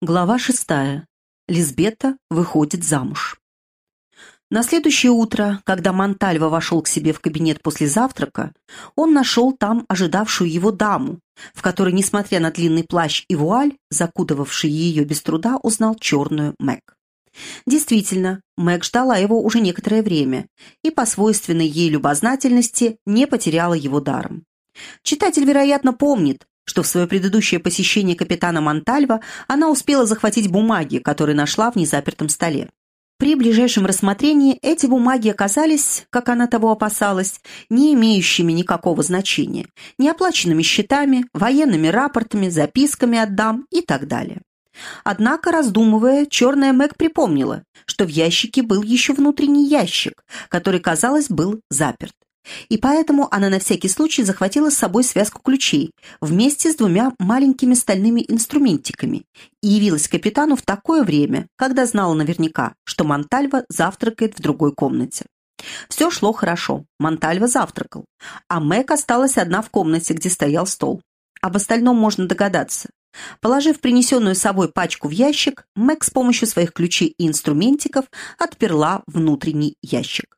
Глава шестая. Лизбета выходит замуж. На следующее утро, когда Монтальва вошел к себе в кабинет после завтрака, он нашел там ожидавшую его даму, в которой, несмотря на длинный плащ и вуаль, закутывавший ее без труда, узнал черную Мэг. Действительно, Мэг ждала его уже некоторое время и по свойственной ей любознательности не потеряла его даром. Читатель, вероятно, помнит, что в свое предыдущее посещение капитана Монтальва она успела захватить бумаги, которые нашла в незапертом столе. При ближайшем рассмотрении эти бумаги оказались, как она того опасалась, не имеющими никакого значения, неоплаченными счетами, военными рапортами, записками от дам и так далее. Однако, раздумывая, черная Мэг припомнила, что в ящике был еще внутренний ящик, который, казалось, был заперт и поэтому она на всякий случай захватила с собой связку ключей вместе с двумя маленькими стальными инструментиками и явилась капитану в такое время, когда знала наверняка, что Монтальва завтракает в другой комнате. Все шло хорошо, Монтальва завтракал, а Мэг осталась одна в комнате, где стоял стол. Об остальном можно догадаться. Положив принесенную с собой пачку в ящик, Мэг с помощью своих ключей и инструментиков отперла внутренний ящик.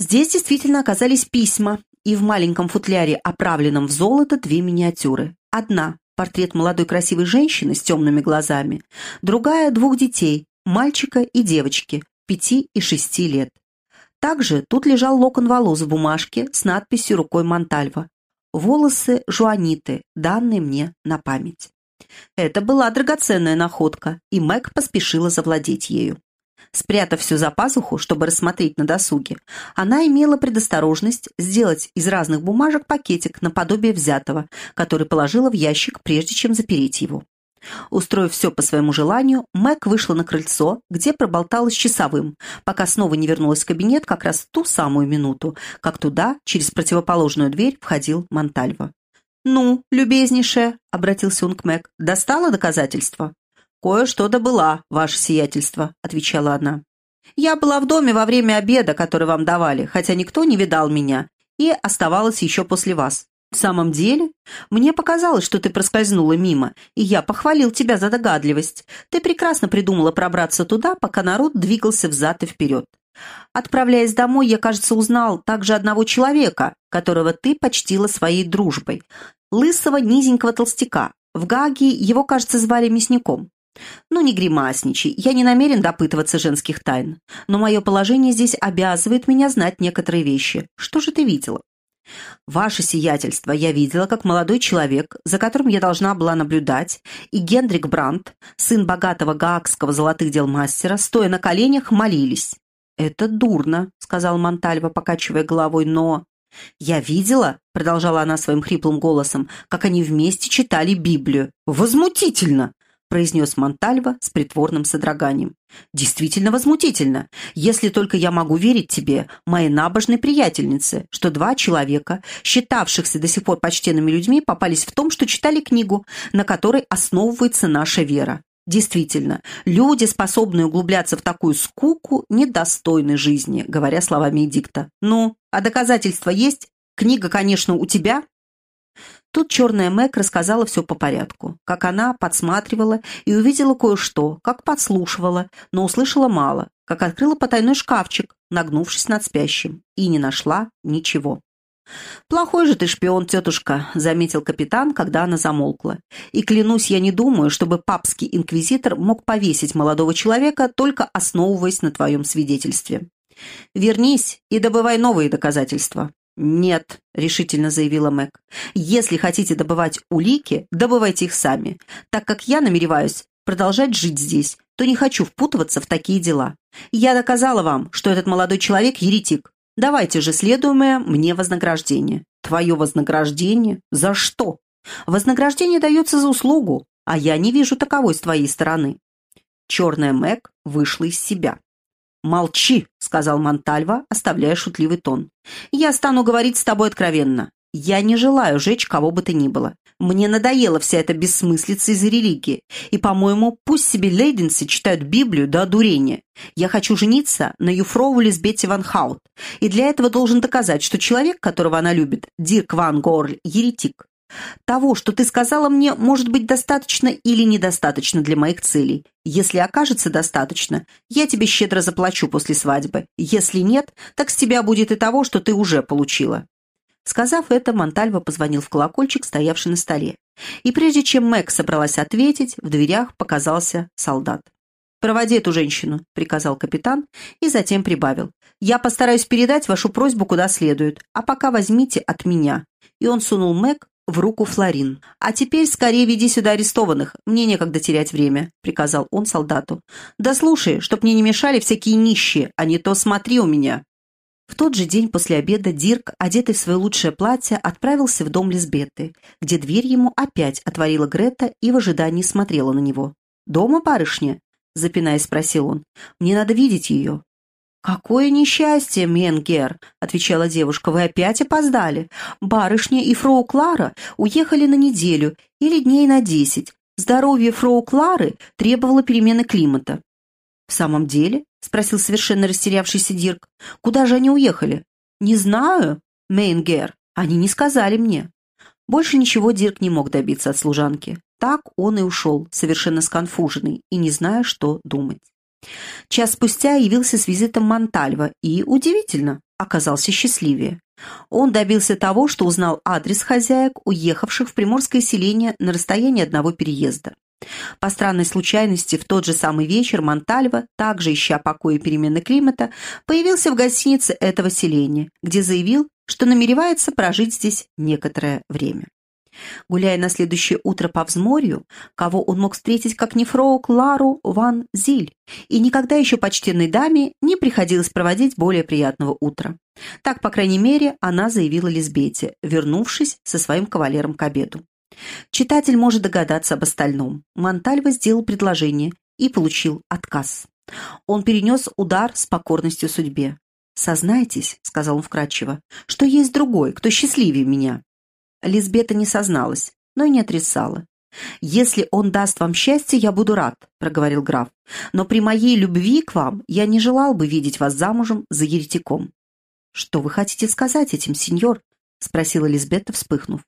Здесь действительно оказались письма, и в маленьком футляре, оправленном в золото, две миниатюры. Одна – портрет молодой красивой женщины с темными глазами, другая – двух детей, мальчика и девочки, пяти и шести лет. Также тут лежал локон волос в бумажке с надписью рукой Монтальва. «Волосы Жуаниты, данные мне на память». Это была драгоценная находка, и Мэг поспешила завладеть ею. Спрятав все за пазуху, чтобы рассмотреть на досуге, она имела предосторожность сделать из разных бумажек пакетик наподобие взятого, который положила в ящик, прежде чем запереть его. Устроив все по своему желанию, Мэг вышла на крыльцо, где проболталась часовым, пока снова не вернулась в кабинет как раз в ту самую минуту, как туда, через противоположную дверь, входил Монтальва. «Ну, любезнейшая», — обратился он к Мэг, — «достала доказательства?» «Кое-что добыла, ваше сиятельство», — отвечала она. «Я была в доме во время обеда, который вам давали, хотя никто не видал меня, и оставалась еще после вас. В самом деле, мне показалось, что ты проскользнула мимо, и я похвалил тебя за догадливость. Ты прекрасно придумала пробраться туда, пока народ двигался взад и вперед. Отправляясь домой, я, кажется, узнал также одного человека, которого ты почтила своей дружбой. Лысого низенького толстяка. В Гаге его, кажется, звали мясником. «Ну, не гримасничай, я не намерен допытываться женских тайн, но мое положение здесь обязывает меня знать некоторые вещи. Что же ты видела?» «Ваше сиятельство, я видела, как молодой человек, за которым я должна была наблюдать, и Гендрик Брандт, сын богатого гаагского золотых дел мастера, стоя на коленях, молились». «Это дурно», — сказал Монтальва, покачивая головой, но... «Я видела», — продолжала она своим хриплым голосом, «как они вместе читали Библию. Возмутительно! Произнес Монтальва с притворным содроганием. «Действительно возмутительно, если только я могу верить тебе, моей набожной приятельнице, что два человека, считавшихся до сих пор почтенными людьми, попались в том, что читали книгу, на которой основывается наша вера. Действительно, люди, способные углубляться в такую скуку, недостойны жизни, говоря словами Эдикта. Ну, а доказательства есть? Книга, конечно, у тебя, Тут черная Мэг рассказала все по порядку, как она подсматривала и увидела кое-что, как подслушивала, но услышала мало, как открыла потайной шкафчик, нагнувшись над спящим, и не нашла ничего. «Плохой же ты шпион, тетушка», — заметил капитан, когда она замолкла. «И клянусь, я не думаю, чтобы папский инквизитор мог повесить молодого человека, только основываясь на твоем свидетельстве. Вернись и добывай новые доказательства». «Нет», — решительно заявила Мэг. «Если хотите добывать улики, добывайте их сами. Так как я намереваюсь продолжать жить здесь, то не хочу впутываться в такие дела. Я доказала вам, что этот молодой человек еретик. Давайте же следуемое мне вознаграждение». «Твое вознаграждение? За что?» «Вознаграждение дается за услугу, а я не вижу таковой с твоей стороны». Черная Мэг вышла из себя. «Молчи», — сказал Монтальва, оставляя шутливый тон. «Я стану говорить с тобой откровенно. Я не желаю жечь кого бы то ни было. Мне надоела вся эта бессмыслица из-за религии. И, по-моему, пусть себе лейденцы читают Библию до одурения. Я хочу жениться на Юфрову Лизбете Ван Хаут. И для этого должен доказать, что человек, которого она любит, Дирк Ван Горль, еретик. Того, что ты сказала мне, может быть достаточно или недостаточно для моих целей. Если окажется достаточно, я тебе щедро заплачу после свадьбы. Если нет, так с тебя будет и того, что ты уже получила». Сказав это, Монтальво позвонил в колокольчик, стоявший на столе. И прежде чем Мэг собралась ответить, в дверях показался солдат. «Проводи эту женщину», — приказал капитан и затем прибавил. «Я постараюсь передать вашу просьбу куда следует, а пока возьмите от меня». И он сунул Мэг в руку Флорин. «А теперь скорее веди сюда арестованных, мне некогда терять время», — приказал он солдату. «Да слушай, чтоб мне не мешали всякие нищие, а не то смотри у меня». В тот же день после обеда Дирк, одетый в свое лучшее платье, отправился в дом Лизбеты, где дверь ему опять отворила Грета и в ожидании смотрела на него. «Дома, барышня?» — запинаясь, спросил он. «Мне надо видеть ее». «Какое несчастье, Менгер!» — отвечала девушка. «Вы опять опоздали. Барышня и фроу Клара уехали на неделю или дней на десять. Здоровье фроу Клары требовало перемены климата». «В самом деле?» — спросил совершенно растерявшийся Дирк. «Куда же они уехали?» «Не знаю, Мейнгер. Они не сказали мне». Больше ничего Дирк не мог добиться от служанки. Так он и ушел, совершенно сконфуженный и не зная, что думать. Час спустя явился с визитом Монтальва и, удивительно, оказался счастливее. Он добился того, что узнал адрес хозяек, уехавших в приморское селение на расстоянии одного переезда. По странной случайности, в тот же самый вечер Монтальва, также ища покоя перемены климата, появился в гостинице этого селения, где заявил, что намеревается прожить здесь некоторое время. Гуляя на следующее утро по взморью, кого он мог встретить, как не фроу Клару Ван Зиль, и никогда еще почтенной даме не приходилось проводить более приятного утра. Так, по крайней мере, она заявила Лизбете, вернувшись со своим кавалером к обеду. Читатель может догадаться об остальном. Монтальва сделал предложение и получил отказ. Он перенес удар с покорностью судьбе. «Сознайтесь», — сказал он вкратчиво, — «что есть другой, кто счастливее меня». Лизбета не созналась, но и не отрицала. «Если он даст вам счастье, я буду рад», — проговорил граф. «Но при моей любви к вам я не желал бы видеть вас замужем за еретиком». «Что вы хотите сказать этим, сеньор?» — спросила Лизбета, вспыхнув.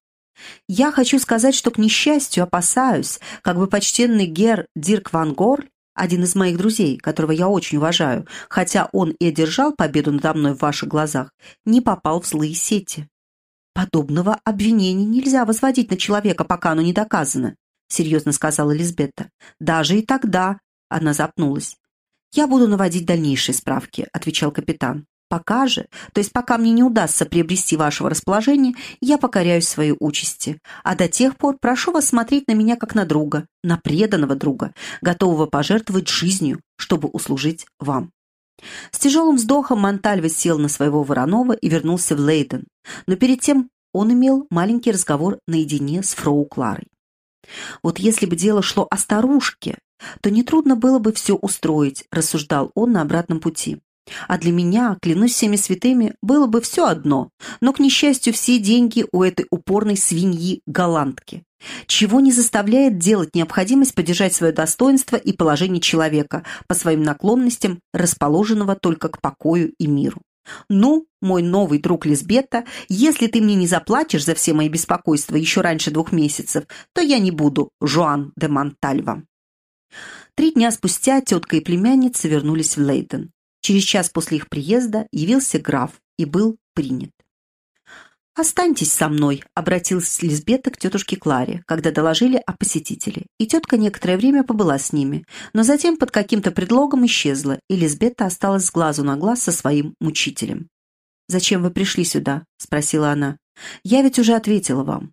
Я хочу сказать, что, к несчастью, опасаюсь, как бы почтенный гер Дирк Ван Горль, один из моих друзей, которого я очень уважаю, хотя он и одержал победу надо мной в ваших глазах, не попал в злые сети. Подобного обвинения нельзя возводить на человека, пока оно не доказано, серьезно сказала Лизбетта. Даже и тогда она запнулась. «Я буду наводить дальнейшие справки», — отвечал капитан. Пока же, то есть пока мне не удастся приобрести вашего расположения, я покоряюсь своей участи. А до тех пор прошу вас смотреть на меня как на друга, на преданного друга, готового пожертвовать жизнью, чтобы услужить вам. С тяжелым вздохом Монтальва сел на своего Воронова и вернулся в Лейден. Но перед тем он имел маленький разговор наедине с фроу Кларой. Вот если бы дело шло о старушке, то нетрудно было бы все устроить, рассуждал он на обратном пути. А для меня, клянусь всеми святыми, было бы все одно, но, к несчастью, все деньги у этой упорной свиньи-голландки. Чего не заставляет делать необходимость поддержать свое достоинство и положение человека, по своим наклонностям, расположенного только к покою и миру. «Ну, мой новый друг Лизбета, если ты мне не заплатишь за все мои беспокойства еще раньше двух месяцев, то я не буду Жуан де Монтальва». Три дня спустя тетка и племянница вернулись в Лейден. Через час после их приезда явился граф и был принят. «Останьтесь со мной», — обратилась Лизбета к тетушке Кларе, когда доложили о посетителе. И тетка некоторое время побыла с ними, но затем под каким-то предлогом исчезла, и Лизбета осталась с глазу на глаз со своим мучителем. «Зачем вы пришли сюда?» — спросила она. «Я ведь уже ответила вам».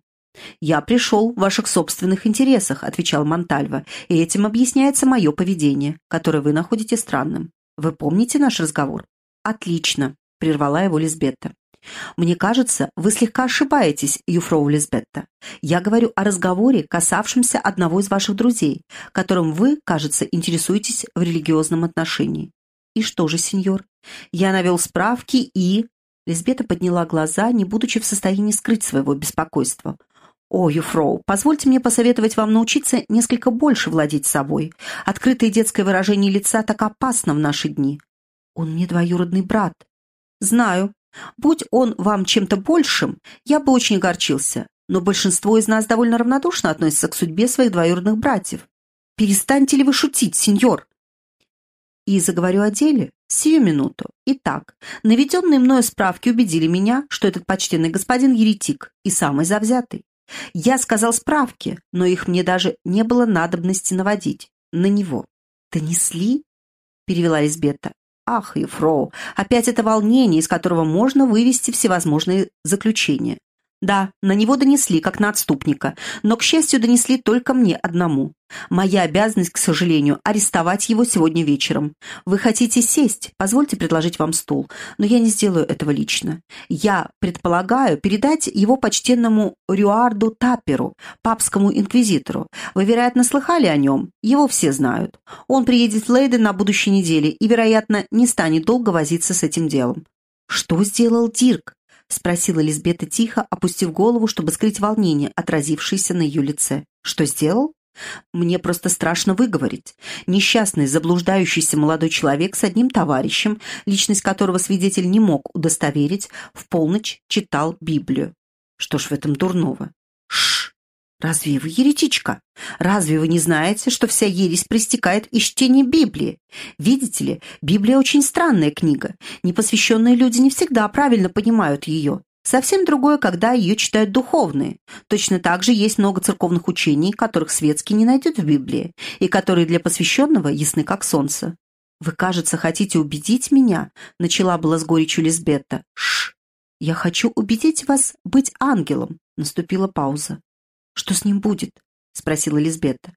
«Я пришел в ваших собственных интересах», — отвечал Монтальва, «и этим объясняется мое поведение, которое вы находите странным. Вы помните наш разговор?» «Отлично», — прервала его Лизбетта. «Мне кажется, вы слегка ошибаетесь, Юфроу Лизбетта. Я говорю о разговоре, касавшемся одного из ваших друзей, которым вы, кажется, интересуетесь в религиозном отношении». «И что же, сеньор?» «Я навел справки и...» Лизбета подняла глаза, не будучи в состоянии скрыть своего беспокойства. «О, Юфроу, позвольте мне посоветовать вам научиться несколько больше владеть собой. Открытое детское выражение лица так опасно в наши дни. Он мне двоюродный брат. Знаю. Будь он вам чем-то большим, я бы очень огорчился. но большинство из нас довольно равнодушно относится к судьбе своих двоюродных братьев. Перестаньте ли вы шутить, сеньор? И заговорю о деле сию минуту. Итак, наведенные мною справки убедили меня, что этот почтенный господин еретик и самый завзятый. Я сказал справки, но их мне даже не было надобности наводить. На него. «Донесли?» — перевела Лизбетта. «Ах, Ефроу, опять это волнение, из которого можно вывести всевозможные заключения. Да, на него донесли, как на отступника, но, к счастью, донесли только мне одному. Моя обязанность, к сожалению, арестовать его сегодня вечером. Вы хотите сесть? Позвольте предложить вам стул, но я не сделаю этого лично. Я предполагаю передать его почтенному Рюарду Тапперу, папскому инквизитору. Вы, вероятно, слыхали о нем? Его все знают. Он приедет в Лейден на будущей неделе и, вероятно, не станет долго возиться с этим делом. Что сделал Дирк? — спросила Лизбета тихо, опустив голову, чтобы скрыть волнение, отразившееся на ее лице. «Что сделал?» «Мне просто страшно выговорить. Несчастный, заблуждающийся молодой человек с одним товарищем, личность которого свидетель не мог удостоверить, в полночь читал Библию. Что ж в этом дурного? «Разве вы еретичка? Разве вы не знаете, что вся ересь пристекает из чтения Библии? Видите ли, Библия очень странная книга. Непосвященные люди не всегда правильно понимают ее. Совсем другое, когда ее читают духовные. Точно так же есть много церковных учений, которых светский не найдет в Библии, и которые для посвященного ясны как солнце. «Вы, кажется, хотите убедить меня?» — начала была с горечью Лизбетта. «Шш! Я хочу убедить вас быть ангелом!» — наступила пауза. «Что с ним будет?» — спросила Лизбетта.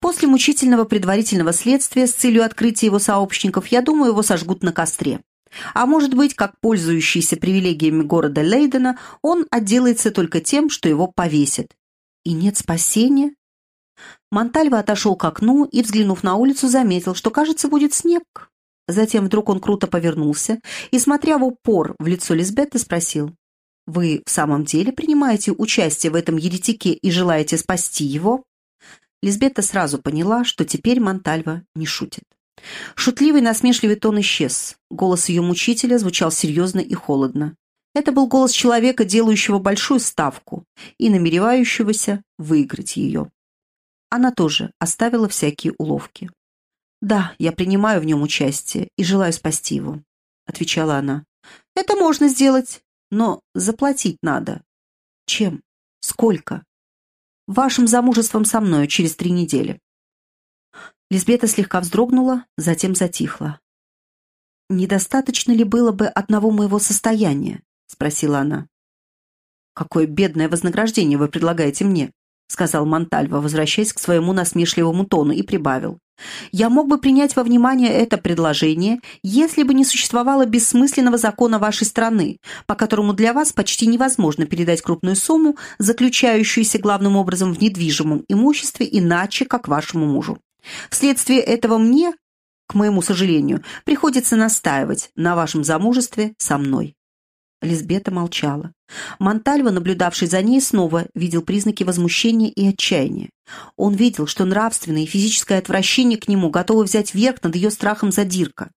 «После мучительного предварительного следствия с целью открытия его сообщников, я думаю, его сожгут на костре. А может быть, как пользующийся привилегиями города Лейдена, он отделается только тем, что его повесят. И нет спасения?» Монтальва отошел к окну и, взглянув на улицу, заметил, что, кажется, будет снег. Затем вдруг он круто повернулся и, смотря в упор в лицо Лизбетты, спросил, вы в самом деле принимаете участие в этом еретике и желаете спасти его?» Лизбетта сразу поняла, что теперь Монтальва не шутит. Шутливый насмешливый тон исчез. Голос ее мучителя звучал серьезно и холодно. Это был голос человека, делающего большую ставку и намеревающегося выиграть ее. Она тоже оставила всякие уловки. «Да, я принимаю в нем участие и желаю спасти его», — отвечала она. «Это можно сделать. Но заплатить надо. Чем? Сколько? Вашим замужеством со мною через три недели. Лизбета слегка вздрогнула, затем затихла. «Недостаточно ли было бы одного моего состояния?» — спросила она. «Какое бедное вознаграждение вы предлагаете мне?» — сказал Монтальво, возвращаясь к своему насмешливому тону, и прибавил. Я мог бы принять во внимание это предложение, если бы не существовало бессмысленного закона вашей страны, по которому для вас почти невозможно передать крупную сумму, заключающуюся главным образом в недвижимом имуществе, иначе, как вашему мужу. Вследствие этого мне, к моему сожалению, приходится настаивать на вашем замужестве со мной. Лизбета молчала. Монтальво, наблюдавший за ней, снова видел признаки возмущения и отчаяния. Он видел, что нравственное и физическое отвращение к нему готовы взять верх над ее страхом за Дирка.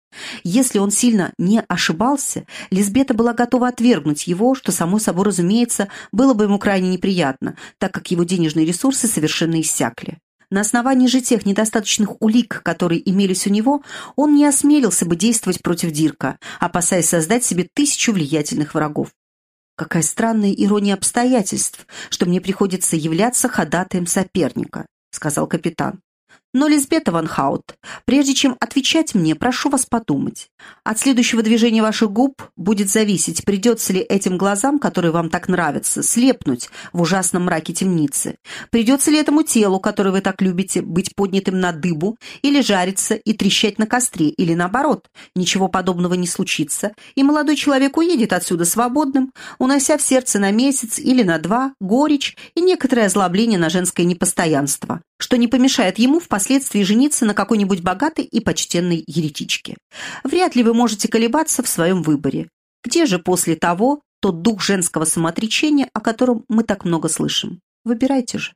Если он сильно не ошибался, Лизбета была готова отвергнуть его, что, само собой разумеется, было бы ему крайне неприятно, так как его денежные ресурсы совершенно иссякли. На основании же тех недостаточных улик, которые имелись у него, он не осмелился бы действовать против Дирка, опасаясь создать себе тысячу влиятельных врагов. Какая странная ирония обстоятельств, что мне приходится являться ходатаем соперника, сказал капитан. Но, Лизбета Ван прежде чем отвечать мне, прошу вас подумать. От следующего движения ваших губ будет зависеть, придется ли этим глазам, которые вам так нравятся, слепнуть в ужасном мраке темницы. Придется ли этому телу, которое вы так любите, быть поднятым на дыбу или жариться и трещать на костре, или наоборот, ничего подобного не случится, и молодой человек уедет отсюда свободным, унося в сердце на месяц или на два горечь и некоторое озлобление на женское непостоянство, что не помешает ему впоследствии жениться на какой-нибудь богатой и почтенной еретичке. Вряд ли вы можете колебаться в своем выборе. Где же после того тот дух женского самоотречения, о котором мы так много слышим? Выбирайте же.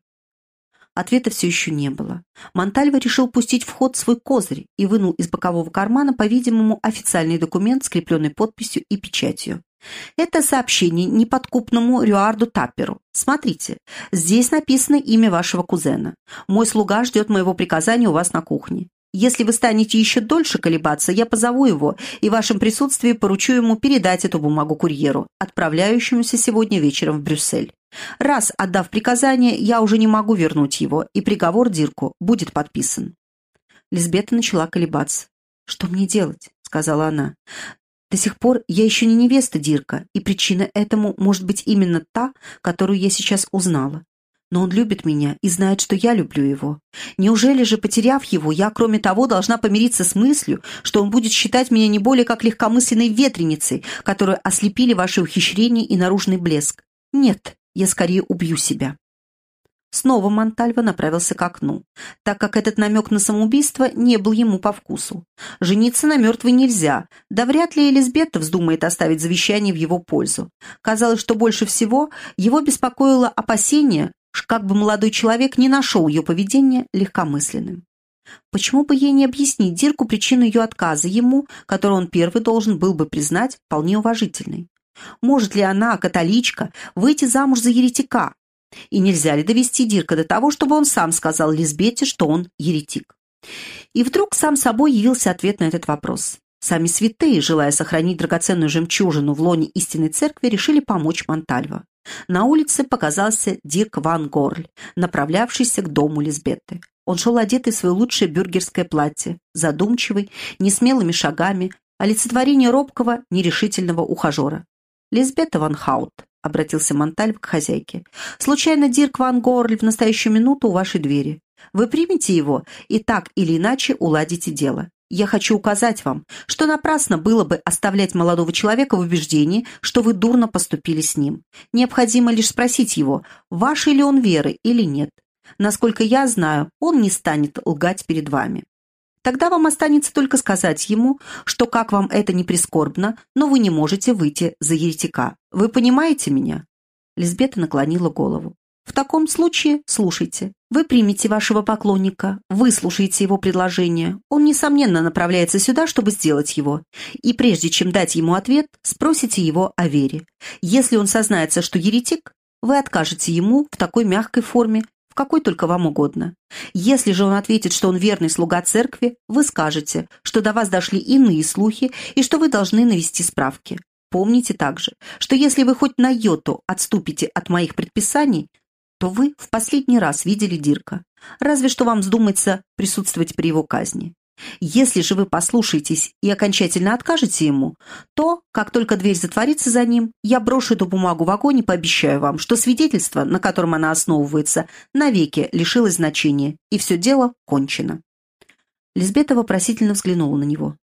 Ответа все еще не было. Монтальво решил пустить в ход свой козырь и вынул из бокового кармана, по-видимому, официальный документ, скрепленный подписью и печатью. Это сообщение неподкупному Рюарду Тапперу. Смотрите, здесь написано имя вашего кузена. Мой слуга ждет моего приказания у вас на кухне. Если вы станете еще дольше колебаться, я позову его и в вашем присутствии поручу ему передать эту бумагу курьеру, отправляющемуся сегодня вечером в Брюссель. Раз отдав приказание, я уже не могу вернуть его, и приговор Дирку будет подписан». Лизбета начала колебаться. «Что мне делать?» — сказала она. «До сих пор я еще не невеста Дирка, и причина этому может быть именно та, которую я сейчас узнала. Но он любит меня и знает, что я люблю его. Неужели же, потеряв его, я, кроме того, должна помириться с мыслью, что он будет считать меня не более как легкомысленной ветреницей, которую ослепили ваши ухищрения и наружный блеск? Нет, я скорее убью себя». Снова Монтальво направился к окну, так как этот намек на самоубийство не был ему по вкусу. Жениться на мертвой нельзя, да вряд ли Элизбета вздумает оставить завещание в его пользу. Казалось, что больше всего его беспокоило опасение, как бы молодой человек не нашел ее поведение легкомысленным. Почему бы ей не объяснить Дирку причину ее отказа ему, которую он первый должен был бы признать вполне уважительной? Может ли она, католичка, выйти замуж за еретика? И нельзя ли довести Дирка до того, чтобы он сам сказал Лизбете, что он еретик? И вдруг сам собой явился ответ на этот вопрос. Сами святые, желая сохранить драгоценную жемчужину в лоне истинной церкви, решили помочь Монтальво. На улице показался Дирк Ван Горль, направлявшийся к дому Лизбетты. Он шел одетый в свое лучшее бюргерское платье, задумчивый, несмелыми шагами, олицетворение робкого, нерешительного ухажера. «Лизбета Ван Хаут», — обратился Монтальв к хозяйке, «случайно Дирк Ван Горль в настоящую минуту у вашей двери. Вы примете его и так или иначе уладите дело. Я хочу указать вам, что напрасно было бы оставлять молодого человека в убеждении, что вы дурно поступили с ним. Необходимо лишь спросить его, вашей ли он веры или нет. Насколько я знаю, он не станет лгать перед вами. Тогда вам останется только сказать ему, что как вам это не прискорбно, но вы не можете выйти за еретика. Вы понимаете меня?» Лизбета наклонила голову. «В таком случае слушайте. Вы примете вашего поклонника, выслушаете его предложение. Он, несомненно, направляется сюда, чтобы сделать его. И прежде чем дать ему ответ, спросите его о вере. Если он сознается, что еретик, вы откажете ему в такой мягкой форме, в какой только вам угодно. Если же он ответит, что он верный слуга церкви, вы скажете, что до вас дошли иные слухи и что вы должны навести справки. Помните также, что если вы хоть на йоту отступите от моих предписаний, то вы в последний раз видели Дирка, разве что вам вздумается присутствовать при его казни. Если же вы послушаетесь и окончательно откажете ему, то, как только дверь затворится за ним, я брошу эту бумагу в огонь и пообещаю вам, что свидетельство, на котором она основывается, навеки лишилось значения, и все дело кончено». Лизбета вопросительно взглянула на него.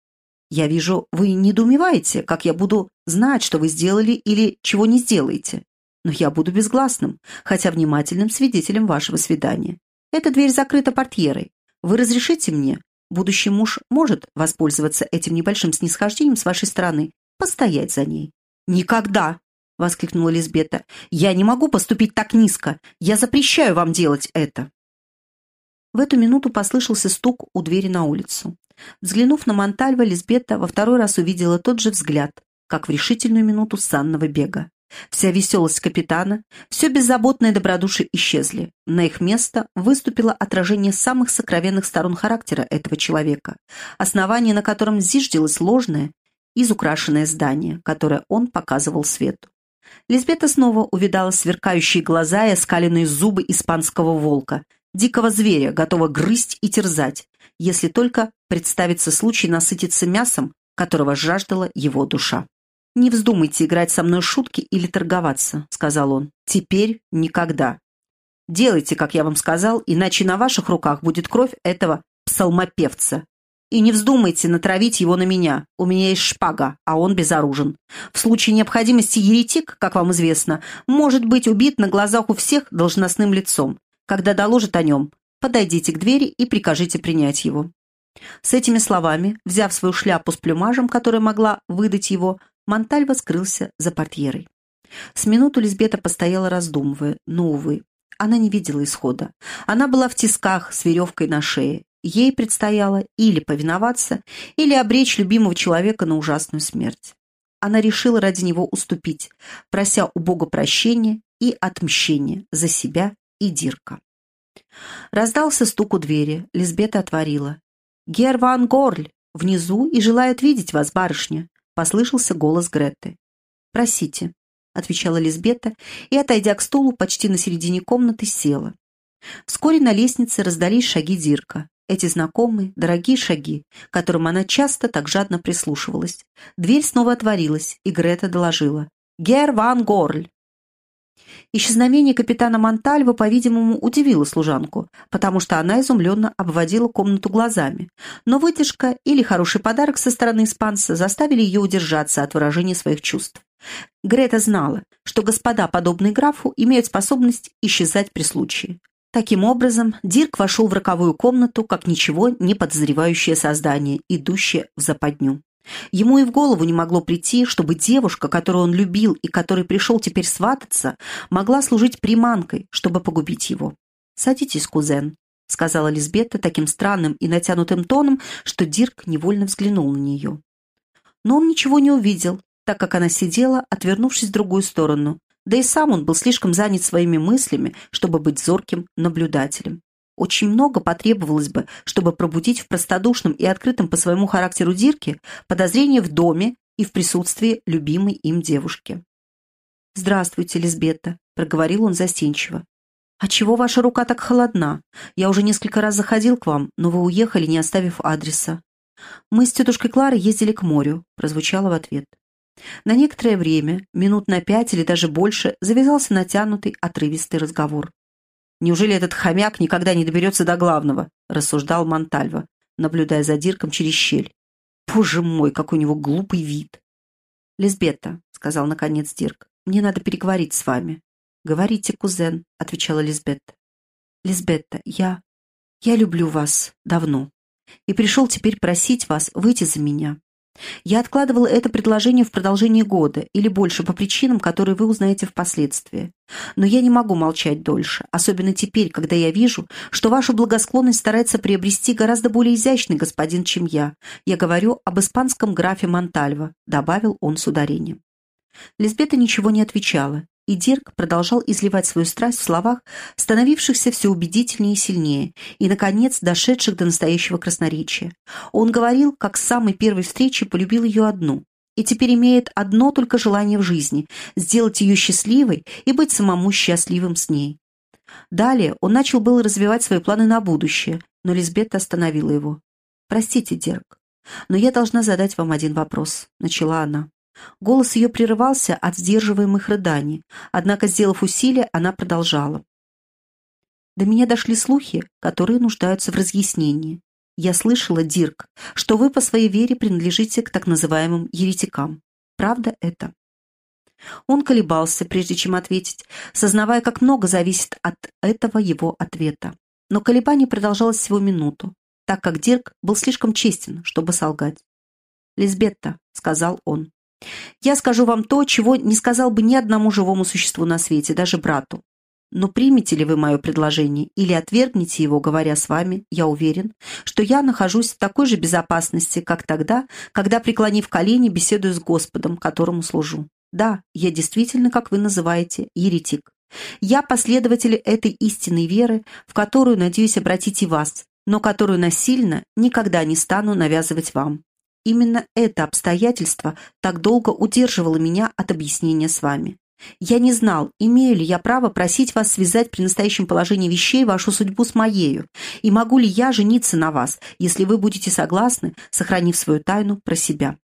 «Я вижу, вы недоумеваете, как я буду знать, что вы сделали или чего не сделаете. Но я буду безгласным, хотя внимательным свидетелем вашего свидания. Эта дверь закрыта портьерой. Вы разрешите мне, Будущий муж может воспользоваться этим небольшим снисхождением с вашей стороны, постоять за ней. «Никогда!» — воскликнула Лизбета. «Я не могу поступить так низко! Я запрещаю вам делать это!» В эту минуту послышался стук у двери на улицу. Взглянув на Монтальва, Лизбета во второй раз увидела тот же взгляд, как в решительную минуту санного бега. Вся веселость капитана, все беззаботное добродушие исчезли. На их место выступило отражение самых сокровенных сторон характера этого человека, основание на котором зиждилось ложное, изукрашенное здание, которое он показывал свету. Лизбета снова увидала сверкающие глаза и оскаленные зубы испанского волка, дикого зверя, готового грызть и терзать, если только представится случай насытиться мясом, которого жаждала его душа. «Не вздумайте играть со мной шутки или торговаться», — сказал он. «Теперь никогда. Делайте, как я вам сказал, иначе на ваших руках будет кровь этого псалмопевца. И не вздумайте натравить его на меня. У меня есть шпага, а он безоружен. В случае необходимости еретик, как вам известно, может быть убит на глазах у всех должностным лицом. Когда доложат о нем, подойдите к двери и прикажите принять его». С этими словами, взяв свою шляпу с плюмажем, которая могла выдать его, Монтальва скрылся за портьерой. С минуту Лизбета постояла раздумывая, но, увы, она не видела исхода. Она была в тисках с веревкой на шее. Ей предстояло или повиноваться, или обречь любимого человека на ужасную смерть. она решила ради него уступить, прося у Бога прощения и отмщения за себя и Дирка. Раздался стук у двери, Лизбета отворила. «Гер ван Горль! Внизу и желает видеть вас, барышня!» Послышался голос Греты. «Просите», — отвечала Лизбета и, отойдя к стулу, почти на середине комнаты села. Вскоре на лестнице раздались шаги Дирка. Эти знакомые, дорогие шаги, к которым она часто так жадно прислушивалась. Дверь снова отворилась, и Грета доложила. «Гер ван Горль!» Исчезновение капитана Монтальва, по-видимому, удивило служанку, потому что она изумленно обводила комнату глазами. Но вытяжка или хороший подарок со стороны испанца заставили ее удержаться от выражения своих чувств. Грета знала, что господа, подобные графу, имеют способность исчезать при случае. Таким образом, Дирк вошел в роковую комнату, как ничего не подозревающее создание, идущее в западню. Ему и в голову не могло прийти, чтобы девушка, которую он любил и которой пришел теперь свататься, могла служить приманкой, чтобы погубить его. «Садитесь, кузен», — сказала Лизбета таким странным и натянутым тоном, что Дирк невольно взглянул на нее. Но он ничего не увидел, так как она сидела, отвернувшись в другую сторону, да и сам он был слишком занят своими мыслями, чтобы быть зорким наблюдателем. Очень много потребовалось бы, чтобы пробудить в простодушном и открытом по своему характеру Дирке подозрение в доме и в присутствии любимой им девушки. «Здравствуйте, Лизбета», — проговорил он застенчиво. «А чего ваша рука так холодна? Я уже несколько раз заходил к вам, но вы уехали, не оставив адреса». «Мы с тетушкой Кларой ездили к морю», — прозвучало в ответ. На некоторое время, минут на пять или даже больше, завязался натянутый, отрывистый разговор. «Неужели этот хомяк никогда не доберется до главного?» – рассуждал Монтальва, наблюдая за Дирком через щель. «Боже мой, какой у него глупый вид!» «Лизбета», — сказал наконец Дирк, — «мне надо переговорить с вами». «Говорите, кузен», — отвечала Лизбетта. «Лизбетта, я... я люблю вас давно и пришел теперь просить вас выйти за меня. Я откладывал это предложение в продолжение года или больше по причинам, которые вы узнаете впоследствии. Но я не могу молчать дольше, особенно теперь, когда я вижу, что вашу благосклонность старается приобрести гораздо более изящный господин, чем я. Я говорю об испанском графе Монтальво», — добавил он с ударением. Лизбета ничего не отвечала, и Дирк продолжал изливать свою страсть в словах, становившихся все убедительнее и сильнее, и, наконец, дошедших до настоящего красноречия. Он говорил, как с самой первой встречи полюбил ее одну, и теперь имеет одно только желание в жизни – сделать ее счастливой и быть самому счастливым с ней. Далее он начал было развивать свои планы на будущее, но Лизбетта остановила его. «Простите, Дирк, но я должна задать вам один вопрос», – начала она. Голос ее прерывался от сдерживаемых рыданий, однако, сделав усилие, она продолжала. До меня дошли слухи, которые нуждаются в разъяснении. Я слышала, Дирк, что вы по своей вере принадлежите к так называемым еретикам. Правда это? Он колебался, прежде чем ответить, сознавая, как много зависит от этого его ответа. Но колебание продолжалось всего минуту, так как Дирк был слишком честен, чтобы солгать. «Лизбетта», — сказал он, я скажу вам то, чего не сказал бы ни одному живому существу на свете, даже брату. Но примете ли вы мое предложение или отвергнете его, говоря с вами, я уверен, что я нахожусь в такой же безопасности, как тогда, когда, преклонив колени, беседую с Господом, которому служу. Да, я действительно, как вы называете, еретик. Я последователь этой истинной веры, в которую, надеюсь, обратить и вас, но которую насильно никогда не стану навязывать вам. Именно это обстоятельство так долго удерживало меня от объяснения с вами. Я не знал, имею ли я право просить вас связать при настоящем положении вещей вашу судьбу с моею, и могу ли я жениться на вас, если вы будете согласны, сохранив свою тайну про себя.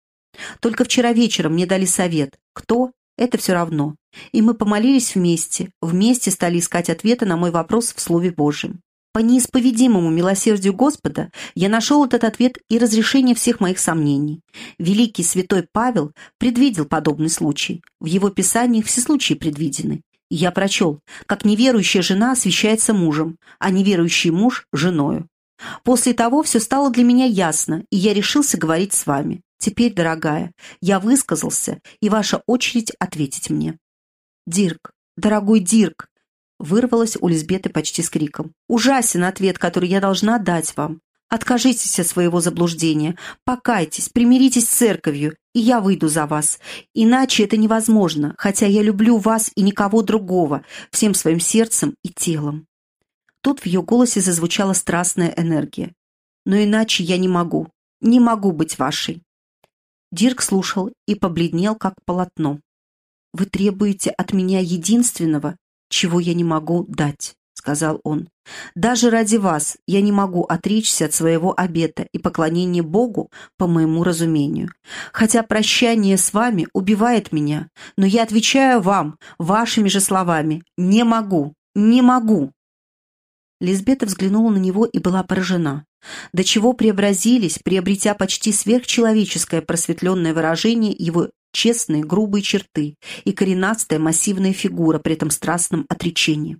Только вчера вечером мне дали совет. Кто? Это все равно. И мы помолились вместе, вместе стали искать ответы на мой вопрос в Слове Божьем. По неисповедимому милосердию Господа я нашел этот ответ и разрешение всех моих сомнений. Великий святой Павел предвидел подобный случай. В его писаниях все случаи предвидены. Я прочел, как неверующая жена освящается мужем, а неверующий муж – женою. После того все стало для меня ясно, и я решился говорить с вами. Теперь, дорогая, я высказался, и ваша очередь ответить мне. Дирк, дорогой Дирк, вырвалось у Лизбеты почти с криком. «Ужасен ответ, который я должна дать вам. Откажитесь от своего заблуждения, покайтесь, примиритесь с церковью, и я выйду за вас. Иначе это невозможно, хотя я люблю вас и никого другого, всем своим сердцем и телом». Тут в ее голосе зазвучала страстная энергия. «Но иначе я не могу, не могу быть вашей». Дирк слушал и побледнел, как полотно. «Вы требуете от меня единственного, чего я не могу дать», — сказал он. «Даже ради вас я не могу отречься от своего обета и поклонения Богу по моему разумению. Хотя прощание с вами убивает меня, но я отвечаю вам вашими же словами «не могу, не могу». Лизбета взглянула на него и была поражена. До чего преобразились, приобретя почти сверхчеловеческое просветленное выражение его честные грубые черты и коренастая массивная фигура при этом страстном отречении.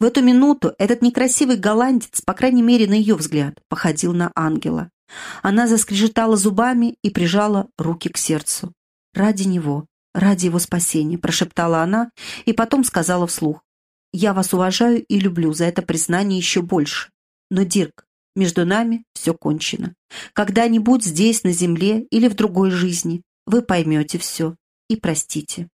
В эту минуту этот некрасивый голландец, по крайней мере на ее взгляд, походил на ангела. Она заскрежетала зубами и прижала руки к сердцу. «Ради него, ради его спасения», – прошептала она и потом сказала вслух. Я вас уважаю и люблю за это признание еще больше. Но, Дирк, между нами все кончено. Когда-нибудь здесь, на земле или в другой жизни, вы поймете все и простите.